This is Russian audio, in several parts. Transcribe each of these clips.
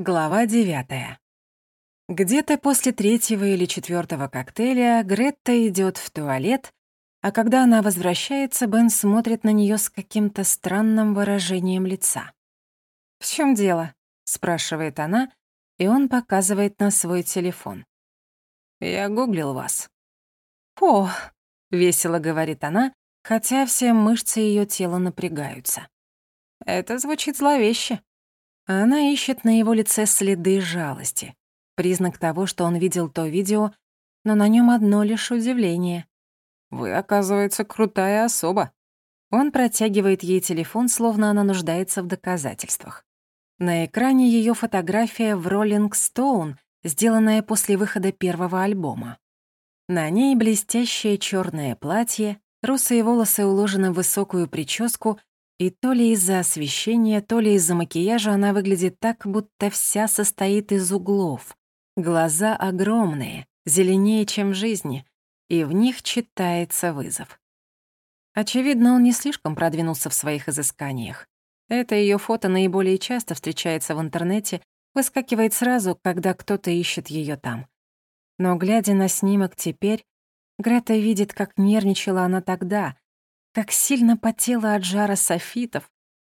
Глава девятая. Где-то после третьего или четвертого коктейля Гретта идет в туалет, а когда она возвращается, Бен смотрит на нее с каким-то странным выражением лица. «В чем дело?» — спрашивает она, и он показывает на свой телефон. «Я гуглил вас». «О!» — весело говорит она, хотя все мышцы ее тела напрягаются. «Это звучит зловеще». Она ищет на его лице следы жалости. Признак того, что он видел то видео, но на нем одно лишь удивление. «Вы, оказывается, крутая особа». Он протягивает ей телефон, словно она нуждается в доказательствах. На экране ее фотография в Rolling Stone, сделанная после выхода первого альбома. На ней блестящее черное платье, русые волосы уложены в высокую прическу и то ли из-за освещения, то ли из-за макияжа она выглядит так, будто вся состоит из углов. Глаза огромные, зеленее, чем в жизни, и в них читается вызов. Очевидно, он не слишком продвинулся в своих изысканиях. Это ее фото наиболее часто встречается в интернете, выскакивает сразу, когда кто-то ищет ее там. Но, глядя на снимок теперь, Грета видит, как нервничала она тогда, как сильно потела от жара софитов,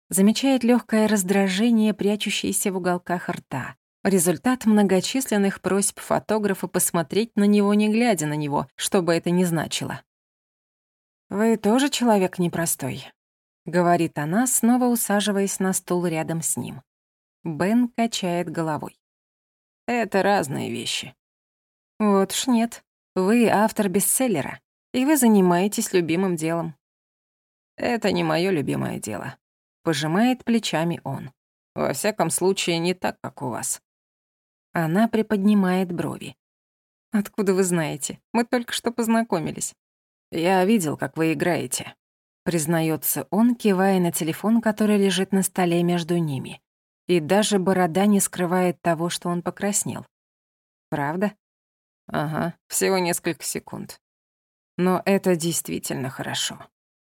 замечает легкое раздражение, прячущееся в уголках рта. Результат многочисленных просьб фотографа посмотреть на него, не глядя на него, что бы это ни значило. «Вы тоже человек непростой», — говорит она, снова усаживаясь на стул рядом с ним. Бен качает головой. «Это разные вещи». «Вот уж нет. Вы автор бестселлера, и вы занимаетесь любимым делом. «Это не мое любимое дело», — пожимает плечами он. «Во всяком случае, не так, как у вас». Она приподнимает брови. «Откуда вы знаете? Мы только что познакомились». «Я видел, как вы играете», — признается он, кивая на телефон, который лежит на столе между ними. И даже борода не скрывает того, что он покраснел. «Правда?» «Ага, всего несколько секунд. Но это действительно хорошо».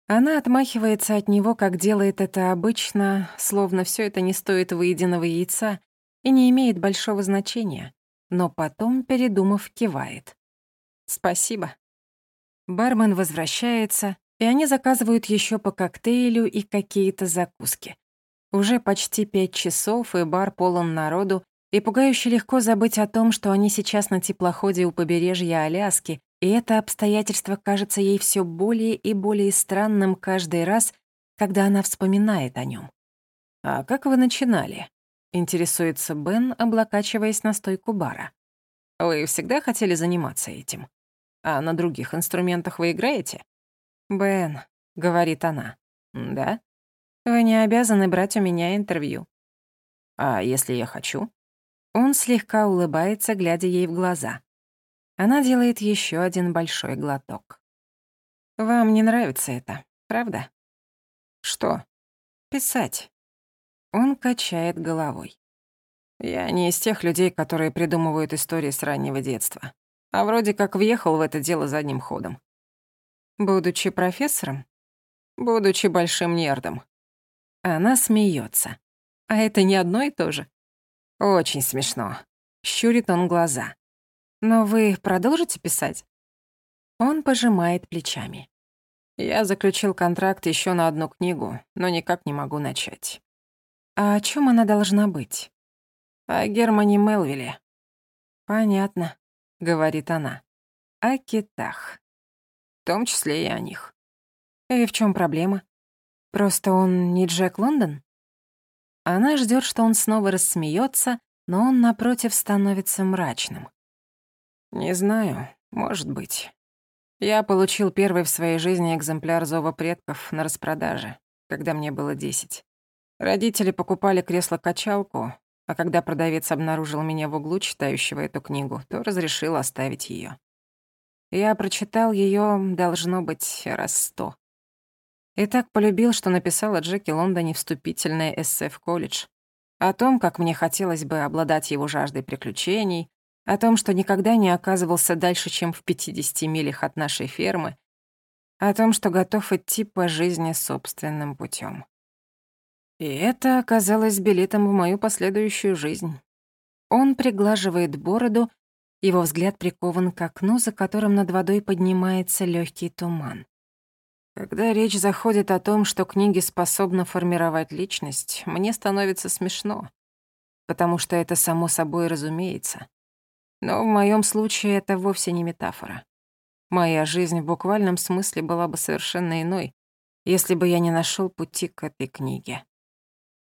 Она отмахивается от него, как делает это обычно, словно все это не стоит выеденного яйца и не имеет большого значения, но потом, передумав, кивает. «Спасибо». Бармен возвращается, и они заказывают еще по коктейлю и какие-то закуски. Уже почти пять часов, и бар полон народу, и пугающе легко забыть о том, что они сейчас на теплоходе у побережья Аляски, и это обстоятельство кажется ей все более и более странным каждый раз, когда она вспоминает о нем. «А как вы начинали?» — интересуется Бен, облокачиваясь на стойку бара. «Вы всегда хотели заниматься этим? А на других инструментах вы играете?» «Бен», — говорит она. «Да? Вы не обязаны брать у меня интервью». «А если я хочу?» Он слегка улыбается, глядя ей в глаза. Она делает еще один большой глоток. «Вам не нравится это, правда?» «Что?» «Писать». Он качает головой. «Я не из тех людей, которые придумывают истории с раннего детства, а вроде как въехал в это дело задним ходом. Будучи профессором? Будучи большим нердом». Она смеется. А это не одно и то же. Очень смешно. Щурит он глаза. Но вы продолжите писать? Он пожимает плечами. Я заключил контракт еще на одну книгу, но никак не могу начать. А о чем она должна быть? О Германе Мелвилле. Понятно, говорит она. О китах. В том числе и о них. И в чем проблема? Просто он не Джек Лондон? Она ждет, что он снова рассмеется, но он, напротив, становится мрачным. Не знаю, может быть. Я получил первый в своей жизни экземпляр «Зова предков» на распродаже, когда мне было десять. Родители покупали кресло-качалку, а когда продавец обнаружил меня в углу, читающего эту книгу, то разрешил оставить ее. Я прочитал ее, должно быть, раз сто. И так полюбил, что написала Джеки Лондоне вступительное эссе в колледж. О том, как мне хотелось бы обладать его жаждой приключений, о том, что никогда не оказывался дальше, чем в 50 милях от нашей фермы, о том, что готов идти по жизни собственным путем. И это оказалось билетом в мою последующую жизнь, Он приглаживает бороду, его взгляд прикован к окну, за которым над водой поднимается легкий туман. Когда речь заходит о том, что книги способны формировать личность, мне становится смешно, потому что это само собой разумеется. Но в моем случае это вовсе не метафора. Моя жизнь в буквальном смысле была бы совершенно иной, если бы я не нашел пути к этой книге.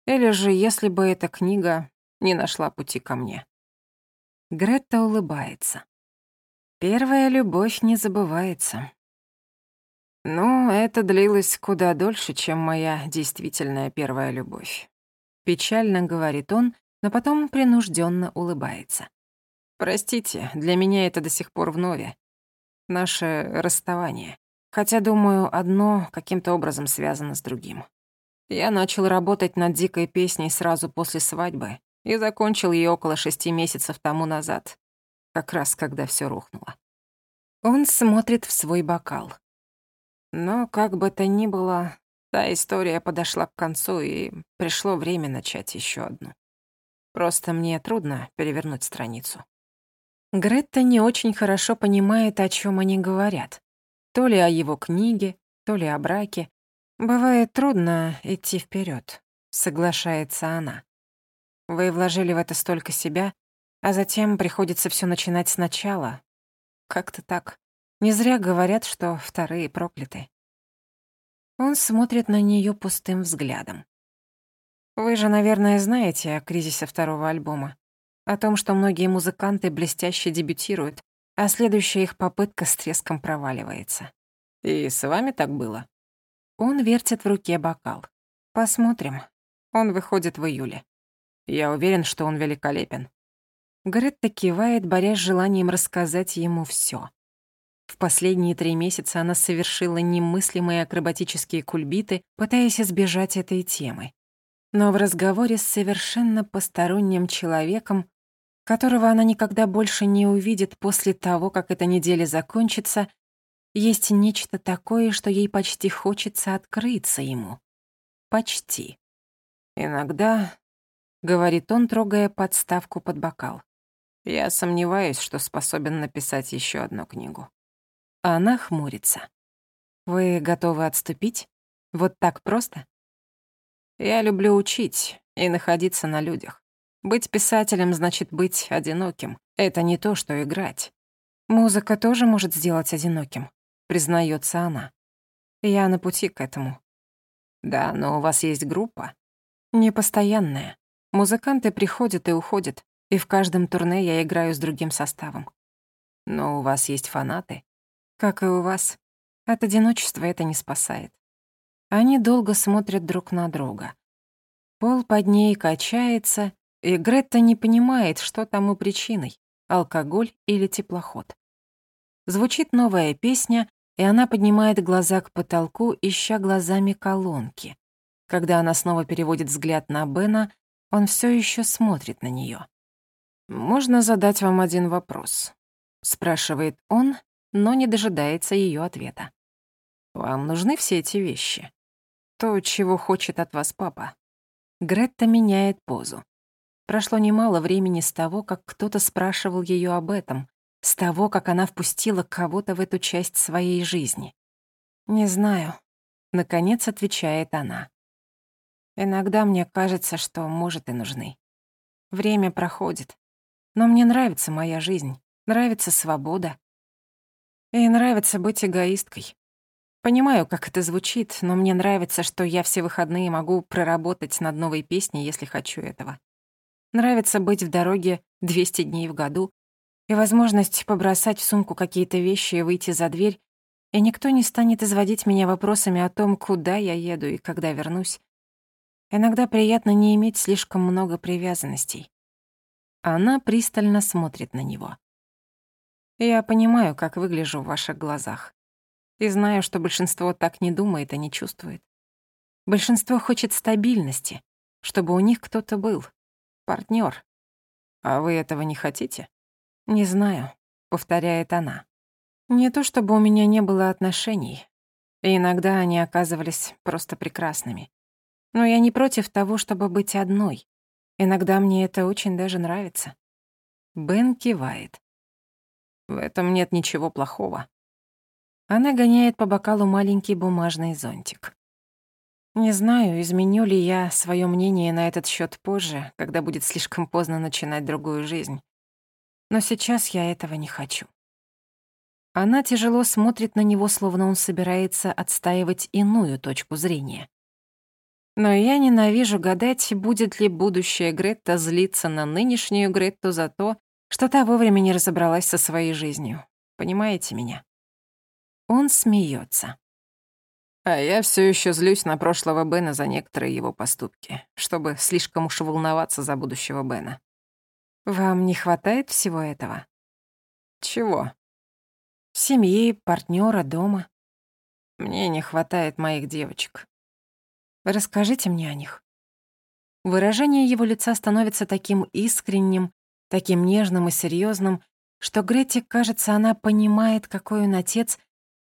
Или же если бы эта книга не нашла пути ко мне. Гретта улыбается. Первая любовь не забывается. Ну, это длилось куда дольше, чем моя действительная первая любовь. Печально говорит он, но потом принужденно улыбается. Простите, для меня это до сих пор вновь. Наше расставание. Хотя, думаю, одно каким-то образом связано с другим. Я начал работать над дикой песней сразу после свадьбы и закончил ее около шести месяцев тому назад, как раз когда все рухнуло. Он смотрит в свой бокал. Но как бы то ни было, та история подошла к концу, и пришло время начать еще одну. Просто мне трудно перевернуть страницу. Гретта не очень хорошо понимает, о чем они говорят. То ли о его книге, то ли о браке. Бывает трудно идти вперед, соглашается она. Вы вложили в это столько себя, а затем приходится все начинать сначала. Как-то так. Не зря говорят, что вторые прокляты. Он смотрит на нее пустым взглядом. Вы же, наверное, знаете о кризисе второго альбома. О том, что многие музыканты блестяще дебютируют, а следующая их попытка с треском проваливается. И с вами так было? Он вертит в руке бокал. Посмотрим. Он выходит в июле. Я уверен, что он великолепен. Гретта кивает, борясь с желанием рассказать ему всё. В последние три месяца она совершила немыслимые акробатические кульбиты, пытаясь избежать этой темы но в разговоре с совершенно посторонним человеком, которого она никогда больше не увидит после того, как эта неделя закончится, есть нечто такое, что ей почти хочется открыться ему. Почти. Иногда, — говорит он, трогая подставку под бокал, — я сомневаюсь, что способен написать еще одну книгу. Она хмурится. Вы готовы отступить? Вот так просто? Я люблю учить и находиться на людях. Быть писателем значит быть одиноким. Это не то, что играть. Музыка тоже может сделать одиноким, признается она. Я на пути к этому. Да, но у вас есть группа. Непостоянная. Музыканты приходят и уходят, и в каждом турне я играю с другим составом. Но у вас есть фанаты. Как и у вас. От одиночества это не спасает. Они долго смотрят друг на друга. Пол под ней качается, и Гретта не понимает, что тому причиной — алкоголь или теплоход. Звучит новая песня, и она поднимает глаза к потолку, ища глазами колонки. Когда она снова переводит взгляд на Бена, он все еще смотрит на нее. «Можно задать вам один вопрос?» — спрашивает он, но не дожидается ее ответа. «Вам нужны все эти вещи?» То, чего хочет от вас папа. Гретта меняет позу. Прошло немало времени с того, как кто-то спрашивал ее об этом, с того, как она впустила кого-то в эту часть своей жизни. «Не знаю», — наконец отвечает она. «Иногда мне кажется, что, может, и нужны. Время проходит. Но мне нравится моя жизнь, нравится свобода. И нравится быть эгоисткой. Понимаю, как это звучит, но мне нравится, что я все выходные могу проработать над новой песней, если хочу этого. Нравится быть в дороге 200 дней в году и возможность побросать в сумку какие-то вещи и выйти за дверь, и никто не станет изводить меня вопросами о том, куда я еду и когда вернусь. Иногда приятно не иметь слишком много привязанностей. Она пристально смотрит на него. Я понимаю, как выгляжу в ваших глазах. И знаю, что большинство так не думает и не чувствует. Большинство хочет стабильности, чтобы у них кто-то был, партнер. А вы этого не хотите? Не знаю, повторяет она. Не то чтобы у меня не было отношений. И иногда они оказывались просто прекрасными. Но я не против того, чтобы быть одной. Иногда мне это очень даже нравится. Бен кивает. В этом нет ничего плохого. Она гоняет по бокалу маленький бумажный зонтик. Не знаю, изменю ли я свое мнение на этот счет позже, когда будет слишком поздно начинать другую жизнь. Но сейчас я этого не хочу. Она тяжело смотрит на него, словно он собирается отстаивать иную точку зрения. Но я ненавижу гадать, будет ли будущая Гретта злиться на нынешнюю Гретту за то, что та вовремя не разобралась со своей жизнью. Понимаете меня? Он смеется. А я все еще злюсь на прошлого Бена за некоторые его поступки, чтобы слишком уж волноваться за будущего Бена. Вам не хватает всего этого? Чего? Семьи, партнера, дома. Мне не хватает моих девочек. Расскажите мне о них. Выражение его лица становится таким искренним, таким нежным и серьезным, что Гретте кажется, она понимает, какой он отец,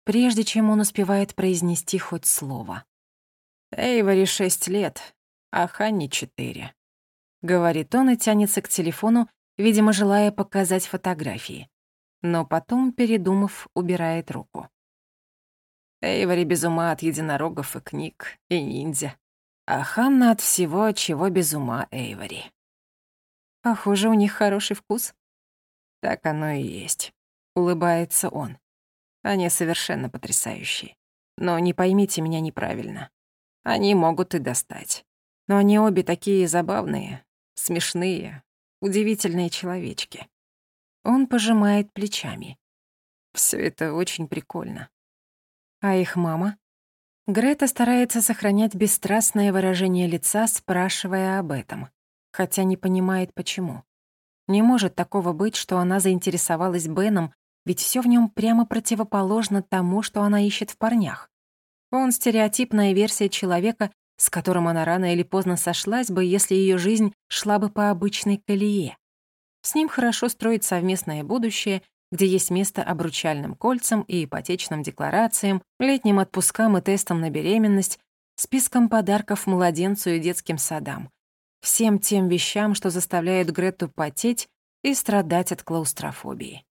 прежде чем он успевает произнести хоть слово. «Эйвори шесть лет, а Ханни четыре», — говорит он и тянется к телефону, видимо, желая показать фотографии. Но потом, передумав, убирает руку. Эйвори без ума от единорогов и книг, и ниндзя. А Ханна от всего, чего без ума Эйвори. Похоже, у них хороший вкус. Так оно и есть. Улыбается он. Они совершенно потрясающие. Но не поймите меня неправильно. Они могут и достать. Но они обе такие забавные, смешные, удивительные человечки. Он пожимает плечами. Все это очень прикольно. А их мама? Грета старается сохранять бесстрастное выражение лица, спрашивая об этом, хотя не понимает, почему. Не может такого быть, что она заинтересовалась Беном, ведь все в нем прямо противоположно тому, что она ищет в парнях. Он стереотипная версия человека, с которым она рано или поздно сошлась бы, если ее жизнь шла бы по обычной колее. С ним хорошо строить совместное будущее, где есть место обручальным кольцам и ипотечным декларациям, летним отпускам и тестам на беременность, списком подарков младенцу и детским садам. Всем тем вещам, что заставляют Грету потеть и страдать от клаустрофобии.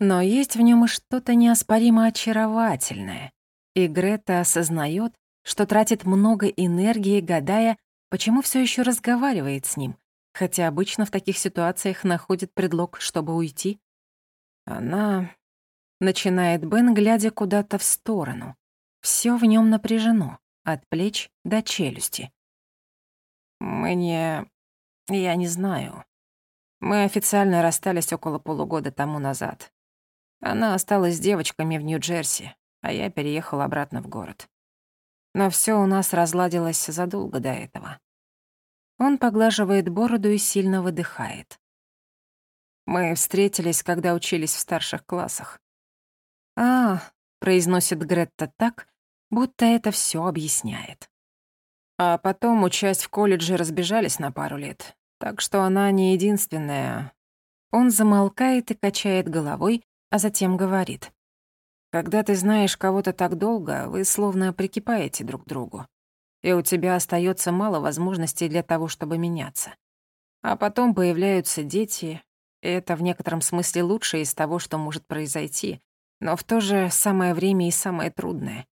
Но есть в нем и что-то неоспоримо очаровательное, и Грета осознает, что тратит много энергии, гадая, почему все еще разговаривает с ним, хотя обычно в таких ситуациях находит предлог, чтобы уйти. Она... Начинает Бен, глядя куда-то в сторону. Все в нем напряжено, от плеч до челюсти. Мне... Я не знаю. Мы официально расстались около полугода тому назад. Она осталась с девочками в Нью-Джерси, а я переехал обратно в город. Но все у нас разладилось задолго до этого. Он поглаживает бороду и сильно выдыхает. Мы встретились, когда учились в старших классах. «А», — произносит Гретта так, будто это все объясняет. А потом, учась в колледже, разбежались на пару лет. Так что она не единственная. Он замолкает и качает головой, а затем говорит. «Когда ты знаешь кого-то так долго, вы словно прикипаете друг к другу и у тебя остается мало возможностей для того, чтобы меняться. А потом появляются дети, и это в некотором смысле лучшее из того, что может произойти, но в то же самое время и самое трудное.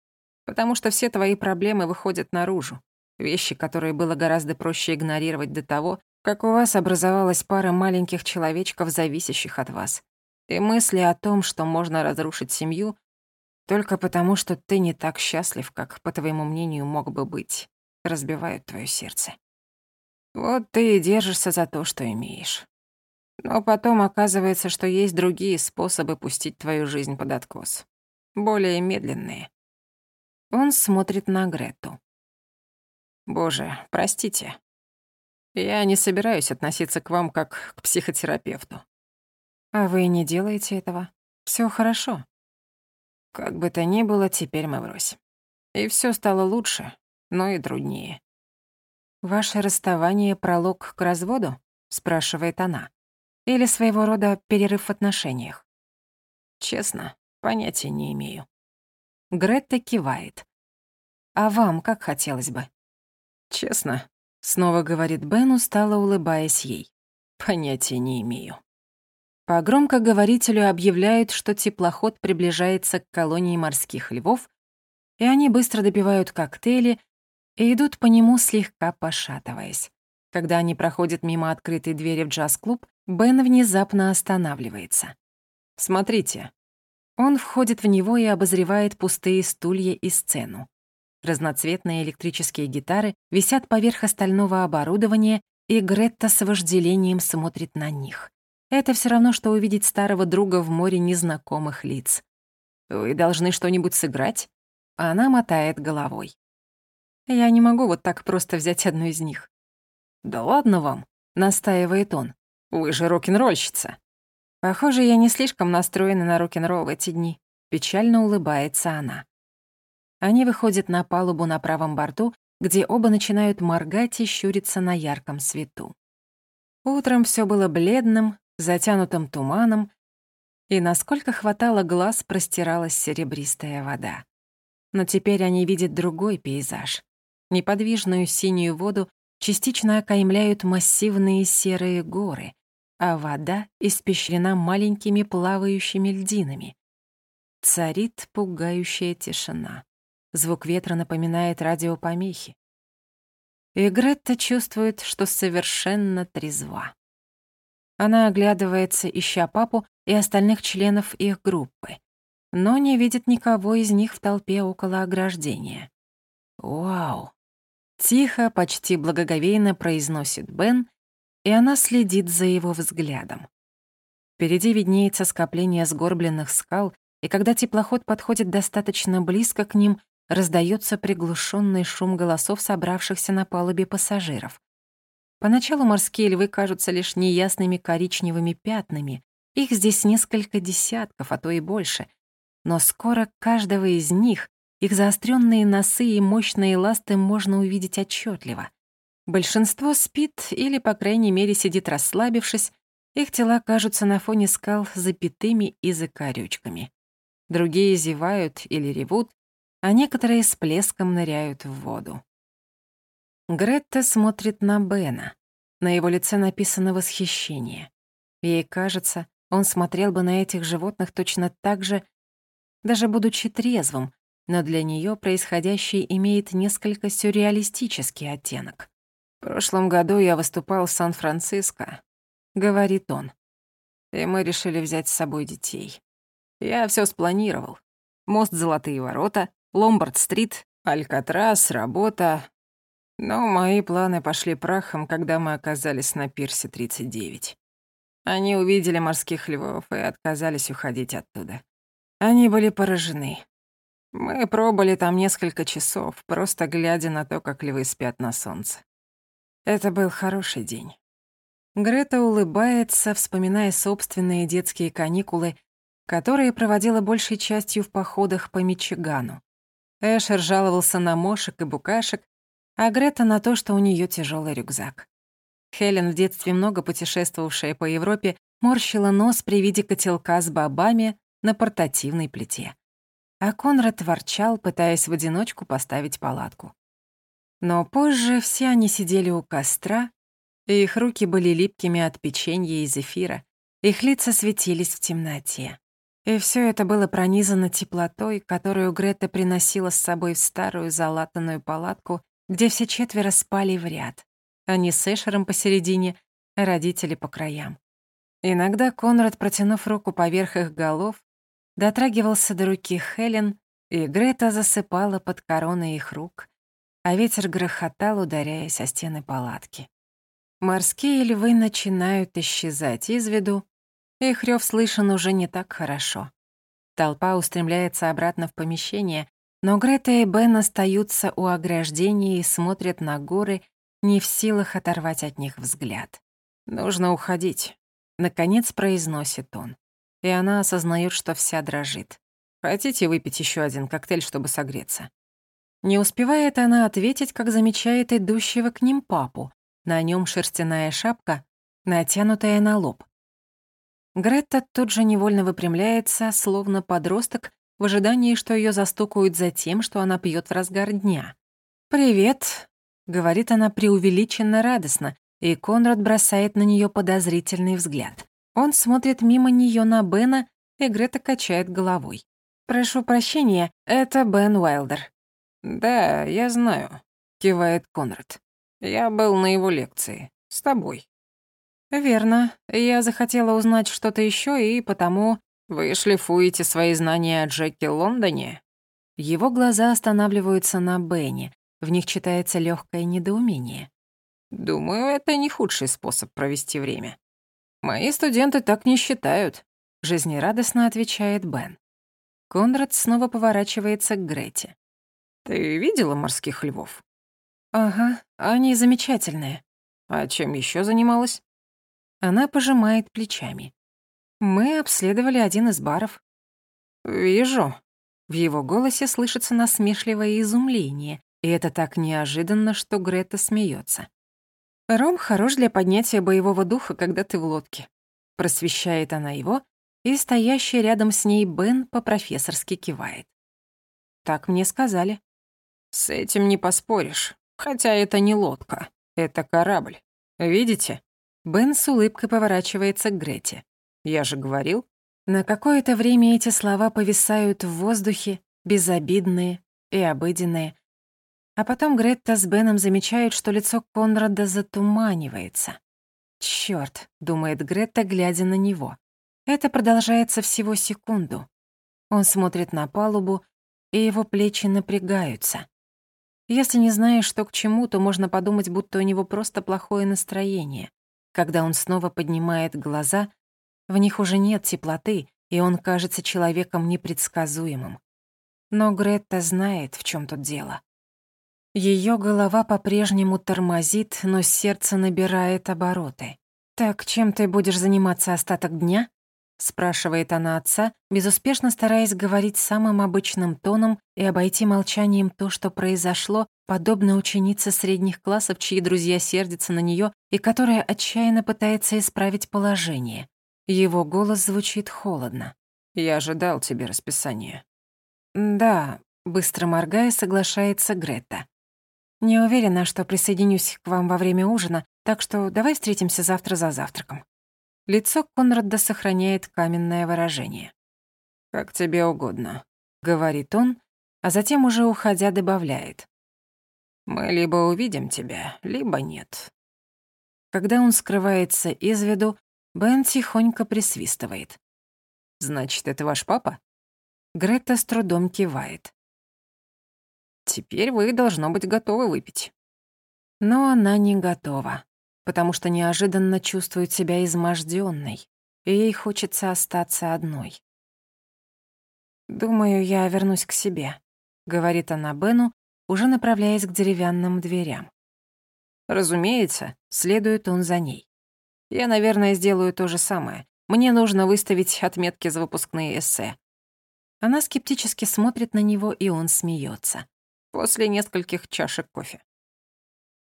Потому что все твои проблемы выходят наружу. Вещи, которые было гораздо проще игнорировать до того, как у вас образовалась пара маленьких человечков, зависящих от вас. И мысли о том, что можно разрушить семью, только потому, что ты не так счастлив, как, по твоему мнению, мог бы быть, разбивают твое сердце. Вот ты и держишься за то, что имеешь. Но потом оказывается, что есть другие способы пустить твою жизнь под откос. Более медленные. Он смотрит на Грету. Боже, простите. Я не собираюсь относиться к вам как к психотерапевту. А вы не делаете этого? Все хорошо. Как бы то ни было, теперь мы врозь. И все стало лучше, но и труднее. «Ваше расставание — пролог к разводу?» — спрашивает она. «Или своего рода перерыв в отношениях?» «Честно, понятия не имею». Гретта кивает. «А вам как хотелось бы?» «Честно», — снова говорит Бен, устало улыбаясь ей. «Понятия не имею». По громкоговорителю объявляют, что теплоход приближается к колонии морских львов, и они быстро допивают коктейли и идут по нему, слегка пошатываясь. Когда они проходят мимо открытой двери в джаз-клуб, Бен внезапно останавливается. «Смотрите». Он входит в него и обозревает пустые стулья и сцену. Разноцветные электрические гитары висят поверх остального оборудования, и Гретта с вожделением смотрит на них. Это все равно, что увидеть старого друга в море незнакомых лиц. «Вы должны что-нибудь сыграть?» Она мотает головой. «Я не могу вот так просто взять одну из них». «Да ладно вам», — настаивает он. «Вы же рок-н-ролльщица». Похоже, я не слишком настроена на рок-н-ролл в эти дни. Печально улыбается она. Они выходят на палубу на правом борту, где оба начинают моргать и щуриться на ярком свету. Утром все было бледным, затянутым туманом, и насколько хватало глаз, простиралась серебристая вода. Но теперь они видят другой пейзаж. Неподвижную синюю воду частично окаймляют массивные серые горы, а вода испещрена маленькими плавающими льдинами. Царит пугающая тишина. Звук ветра напоминает радиопомехи. И Гретта чувствует, что совершенно трезва. Она оглядывается, ища папу и остальных членов их группы, но не видит никого из них в толпе около ограждения. «Вау!» Тихо, почти благоговейно произносит Бен, и она следит за его взглядом. Впереди виднеется скопление сгорбленных скал, и когда теплоход подходит достаточно близко к ним, раздается приглушенный шум голосов собравшихся на палубе пассажиров. Поначалу морские львы кажутся лишь неясными коричневыми пятнами. Их здесь несколько десятков, а то и больше. Но скоро каждого из них, их заостренные носы и мощные ласты можно увидеть отчетливо. Большинство спит или, по крайней мере, сидит расслабившись, их тела кажутся на фоне скал запятыми и закорючками. Другие зевают или ревут, а некоторые с плеском ныряют в воду. Гретта смотрит на Бена. На его лице написано восхищение. Ей кажется, он смотрел бы на этих животных точно так же, даже будучи трезвым, но для нее происходящее имеет несколько сюрреалистический оттенок. «В прошлом году я выступал в Сан-Франциско», — говорит он. «И мы решили взять с собой детей. Я все спланировал. Мост Золотые ворота, Ломбард-стрит, Алькатрас, работа. Но мои планы пошли прахом, когда мы оказались на пирсе 39. Они увидели морских львов и отказались уходить оттуда. Они были поражены. Мы пробыли там несколько часов, просто глядя на то, как львы спят на солнце. Это был хороший день. Грета улыбается, вспоминая собственные детские каникулы, которые проводила большей частью в походах по Мичигану. Эшер жаловался на мошек и букашек, а Грета на то, что у нее тяжелый рюкзак. Хелен, в детстве много путешествовавшая по Европе, морщила нос при виде котелка с бобами на портативной плите. А Конрад ворчал, пытаясь в одиночку поставить палатку. Но позже все они сидели у костра, и их руки были липкими от печенья и зефира, их лица светились в темноте. И все это было пронизано теплотой, которую Грета приносила с собой в старую залатанную палатку, где все четверо спали в ряд. Они с Эшером посередине, а родители по краям. Иногда Конрад, протянув руку поверх их голов, дотрагивался до руки Хелен, и Грета засыпала под короной их рук, а ветер грохотал, ударяясь о стены палатки. Морские львы начинают исчезать из виду, их рёв слышен уже не так хорошо. Толпа устремляется обратно в помещение, но Грета и Бен остаются у ограждения и смотрят на горы, не в силах оторвать от них взгляд. «Нужно уходить», — наконец произносит он. И она осознает, что вся дрожит. «Хотите выпить еще один коктейль, чтобы согреться?» Не успевает она ответить, как замечает идущего к ним папу. На нем шерстяная шапка, натянутая на лоб. Гретта тут же невольно выпрямляется, словно подросток, в ожидании, что ее застукают за тем, что она пьет в разгар дня. «Привет», — говорит она преувеличенно радостно, и Конрад бросает на нее подозрительный взгляд. Он смотрит мимо нее на Бена, и Грета качает головой. «Прошу прощения, это Бен Уайлдер». «Да, я знаю», — кивает Конрад. «Я был на его лекции. С тобой». «Верно. Я захотела узнать что-то еще, и потому...» «Вы шлифуете свои знания о Джеке Лондоне?» Его глаза останавливаются на Бене. В них читается легкое недоумение. «Думаю, это не худший способ провести время. Мои студенты так не считают», — жизнерадостно отвечает Бен. Конрад снова поворачивается к Грете. «Ты видела морских львов?» «Ага, они замечательные». «А чем еще занималась?» Она пожимает плечами. Мы обследовали один из баров. «Вижу». В его голосе слышится насмешливое изумление, и это так неожиданно, что Грета смеется. «Ром хорош для поднятия боевого духа, когда ты в лодке». Просвещает она его, и стоящий рядом с ней Бен по-профессорски кивает. «Так мне сказали». «С этим не поспоришь. Хотя это не лодка, это корабль. Видите?» Бен с улыбкой поворачивается к Грете. Я же говорил. На какое-то время эти слова повисают в воздухе, безобидные и обыденные. А потом Гретта с Беном замечают, что лицо Конрада затуманивается. «Чёрт», — думает Гретта, глядя на него. Это продолжается всего секунду. Он смотрит на палубу, и его плечи напрягаются. Если не знаешь, что к чему, то можно подумать, будто у него просто плохое настроение. Когда он снова поднимает глаза, в них уже нет теплоты, и он кажется человеком непредсказуемым. Но Гретта знает, в чем тут дело. Ее голова по-прежнему тормозит, но сердце набирает обороты. «Так чем ты будешь заниматься остаток дня?» — спрашивает она отца, безуспешно стараясь говорить самым обычным тоном и обойти молчанием то, что произошло, подобно ученице средних классов, чьи друзья сердятся на нее и которая отчаянно пытается исправить положение. Его голос звучит холодно. «Я ожидал тебе расписание». «Да», — быстро моргая, соглашается Грета. «Не уверена, что присоединюсь к вам во время ужина, так что давай встретимся завтра за завтраком». Лицо Конрада сохраняет каменное выражение. «Как тебе угодно», — говорит он, а затем уже уходя добавляет. «Мы либо увидим тебя, либо нет». Когда он скрывается из виду, Бен тихонько присвистывает. «Значит, это ваш папа?» Грета с трудом кивает. «Теперь вы, должно быть, готовы выпить». Но она не готова, потому что неожиданно чувствует себя измождённой, и ей хочется остаться одной. «Думаю, я вернусь к себе», — говорит она Бену, уже направляясь к деревянным дверям. Разумеется, следует он за ней. Я, наверное, сделаю то же самое. Мне нужно выставить отметки за выпускные эссе. Она скептически смотрит на него, и он смеется. После нескольких чашек кофе.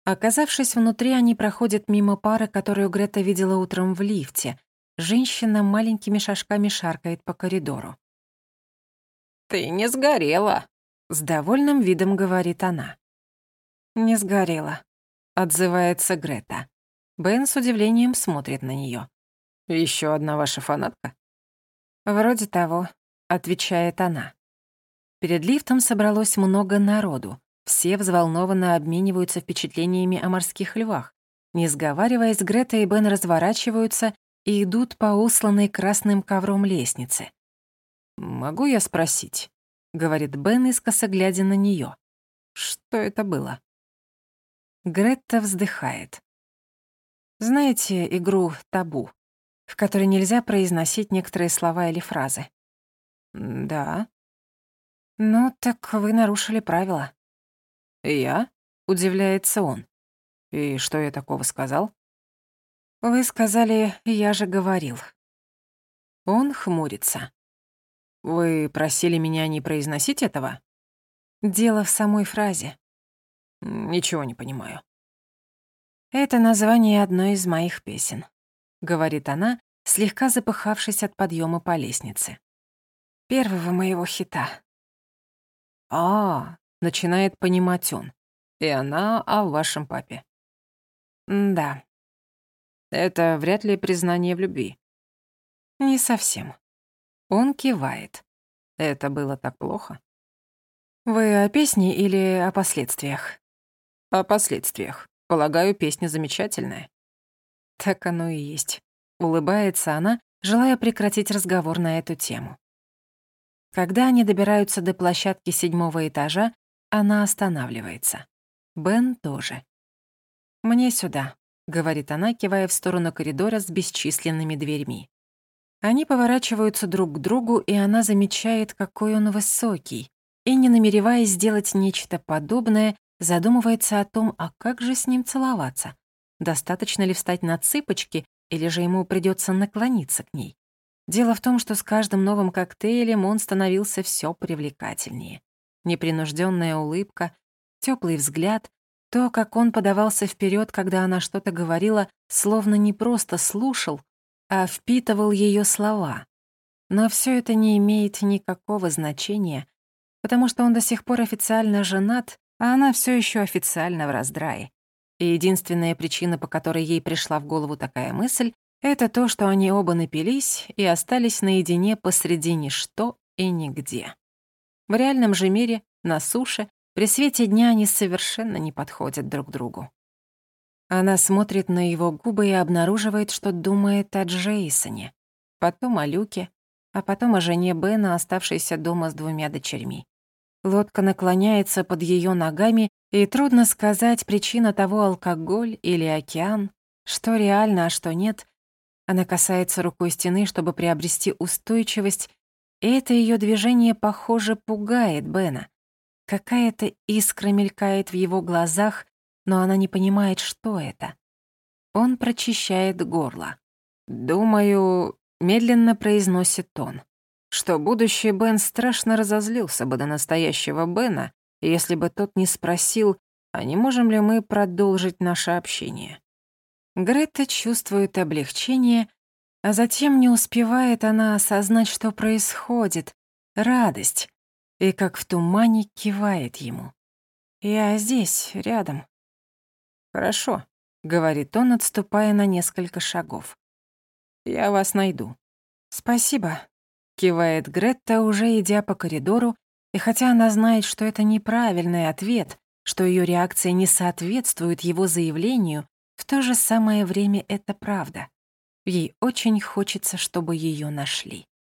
Оказавшись внутри, они проходят мимо пары, которую Грета видела утром в лифте. Женщина маленькими шажками шаркает по коридору. «Ты не сгорела», — с довольным видом говорит она. «Не сгорела», — отзывается Грета. Бен с удивлением смотрит на нее. Еще одна ваша фанатка?» «Вроде того», — отвечает она. Перед лифтом собралось много народу. Все взволнованно обмениваются впечатлениями о морских львах. Не сговариваясь, Грета и Бен разворачиваются и идут по усланной красным ковром лестнице. «Могу я спросить?» — говорит Бен, искоса глядя на нее. «Что это было?» Гретта вздыхает. Знаете игру «Табу», в которой нельзя произносить некоторые слова или фразы? Да. Ну, так вы нарушили правила. Я? Удивляется он. И что я такого сказал? Вы сказали «я же говорил». Он хмурится. Вы просили меня не произносить этого? Дело в самой фразе. Ничего не понимаю. «Это название одной из моих песен», — говорит она, слегка запыхавшись от подъема по лестнице. «Первого моего хита». «А, начинает понимать он. И она о вашем папе. «Да». Это вряд ли признание в любви. Не совсем. Он кивает. Это было так плохо. Вы о песне или о последствиях? О последствиях. Полагаю, песня замечательная. Так оно и есть. Улыбается она, желая прекратить разговор на эту тему. Когда они добираются до площадки седьмого этажа, она останавливается. Бен тоже. «Мне сюда», — говорит она, кивая в сторону коридора с бесчисленными дверьми. Они поворачиваются друг к другу, и она замечает, какой он высокий, и, не намереваясь сделать нечто подобное, задумывается о том, а как же с ним целоваться. Достаточно ли встать на цыпочки, или же ему придется наклониться к ней? Дело в том, что с каждым новым коктейлем он становился все привлекательнее. Непринужденная улыбка, теплый взгляд, то, как он подавался вперед, когда она что-то говорила, словно не просто слушал, а впитывал ее слова. Но все это не имеет никакого значения, потому что он до сих пор официально женат, а она все еще официально в раздрае. И единственная причина, по которой ей пришла в голову такая мысль, это то, что они оба напились и остались наедине посреди ничто и нигде. В реальном же мире, на суше, при свете дня они совершенно не подходят друг другу. Она смотрит на его губы и обнаруживает, что думает о Джейсоне, потом о Люке, а потом о жене Бена, оставшейся дома с двумя дочерьми. Лодка наклоняется под ее ногами, и трудно сказать, причина того алкоголь или океан, что реально, а что нет. Она касается рукой стены, чтобы приобрести устойчивость, и это ее движение, похоже, пугает Бена. Какая-то искра мелькает в его глазах, но она не понимает, что это. Он прочищает горло. «Думаю», — медленно произносит он, что будущий Бен страшно разозлился бы до настоящего Бена, если бы тот не спросил, а не можем ли мы продолжить наше общение. Грета чувствует облегчение, а затем не успевает она осознать, что происходит, радость, и как в тумане кивает ему. «Я здесь, рядом». «Хорошо», — говорит он, отступая на несколько шагов. «Я вас найду». «Спасибо», — кивает Гретта, уже идя по коридору, и хотя она знает, что это неправильный ответ, что ее реакция не соответствует его заявлению, в то же самое время это правда. Ей очень хочется, чтобы ее нашли.